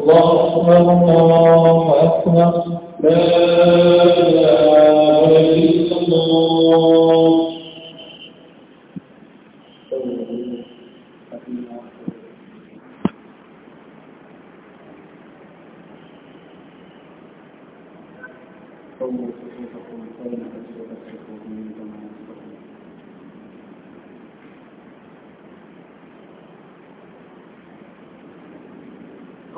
الله أكبر الله. أكبر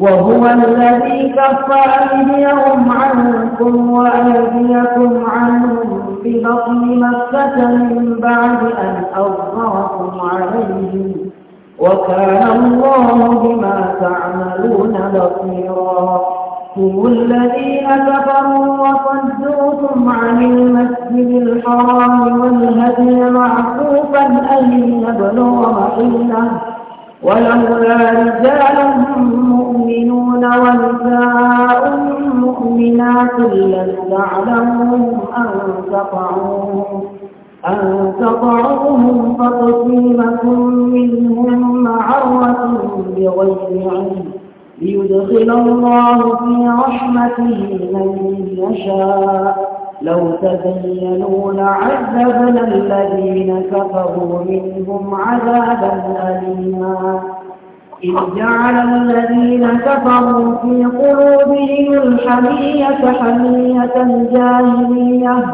وهو الذي كف أيديهم عنكم وأيديكم عنهم ببطن مكة من بعد أن أظهركم عليهم. وكان الله بما تعملون بصيرا. هم الذين كفروا وصدوكم عن المسجد الحرام والهدي معكوفا أن يبلغ محله ولولا رجال مؤمنون ونساء مؤمنات لم تعلموهم أن تطعوهم أن تطعوهم فتصيبكم منهم معرة بغير علم ليدخل الله في رحمته من يشاء. لو تزينوا لعذبنا الذين كفروا منهم عذابا أليما. إذ جعل الذين كفروا في قلوبهم الحمية حمية الجاهلية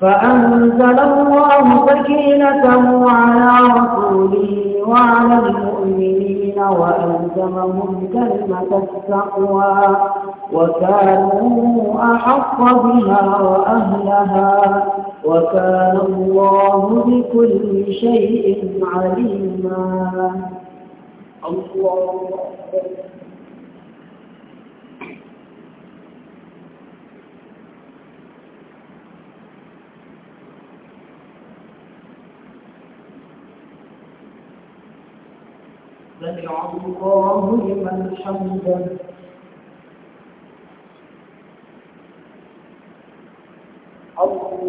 فأنزل الله سكينته على رسوله وعلى المؤمنين وألزمهم كلمة التقوى وكانوا أحق بها وأهلها وكان الله بكل شيء عليما. الله سمع الله لمن حمده أكبر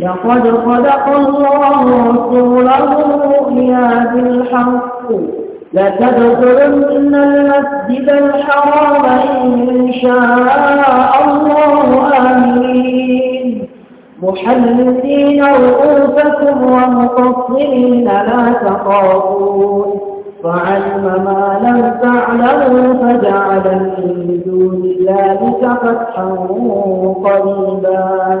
لقد صدق الله رسوله الرؤيا بالحق. لتدخلن المسجد الحرام إن شاء الله. آمين. محلقين رؤوسكم ومقصرين لا تخافون. فعلم ما لم تعلموا فجعل من دون ذلك فتحا قريبا.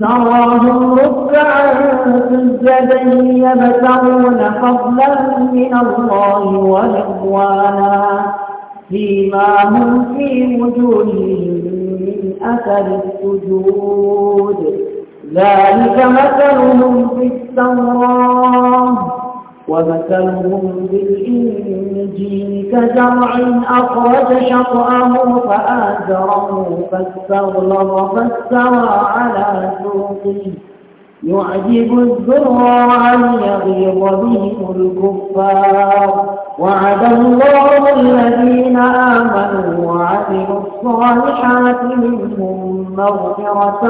تراهم ركعا سجدا يبتغون فضلا من الله ورضوانا فيما هم في وجوههم من أثر السجود. ذلك مثلهم في التوراة. ومثلهم بالإنجيل كزرع أخرج شطأه فآزره فاستغلظ فاستوى على سوقه. يعجب الزراع ليغيظ بهم الكفار. وعد الله الذين آمنوا وعملوا الصالحات منهم مغفرة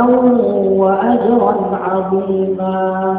وأجرا عظيما.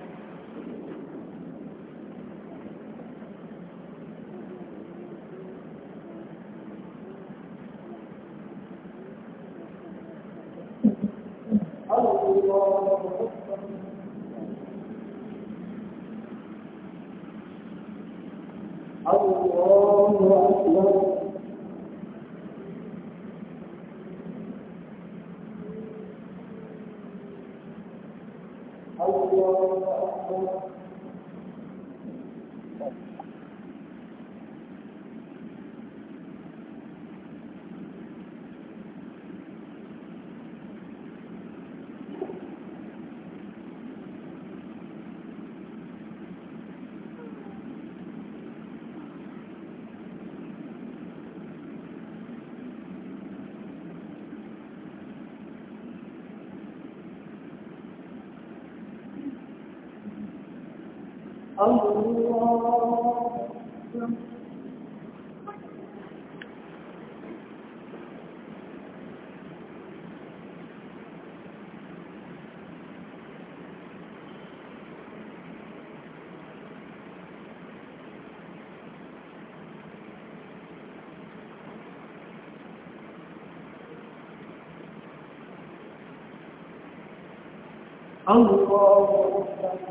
الله Allah. Allah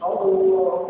好恐